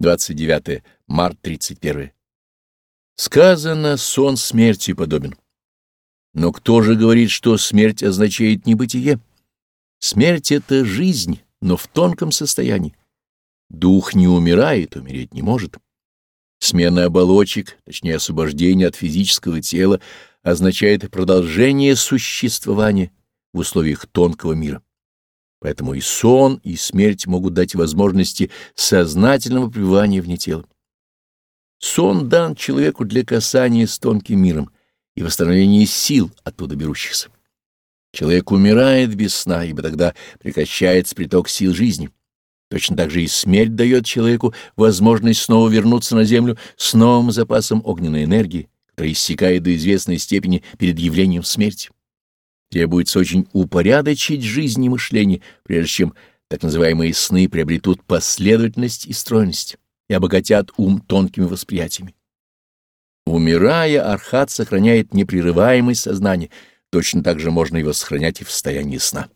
29 март 31. Сказано, сон смерти подобен. Но кто же говорит, что смерть означает небытие? Смерть — это жизнь, но в тонком состоянии. Дух не умирает, умереть не может. Смена оболочек, точнее освобождение от физического тела, означает продолжение существования в условиях тонкого мира. Поэтому и сон, и смерть могут дать возможности сознательного пребывания вне тела. Сон дан человеку для касания с тонким миром и восстановления сил оттуда берущихся. Человек умирает без сна, ибо тогда прекращается приток сил жизни. Точно так же и смерть дает человеку возможность снова вернуться на землю с новым запасом огненной энергии, которая иссякает до известной степени перед явлением смерти. Требуется очень упорядочить жизнь и мышление, прежде чем так называемые сны приобретут последовательность и стройность и обогатят ум тонкими восприятиями. Умирая, архат сохраняет непрерываемость сознания, точно так же можно его сохранять и в состоянии сна.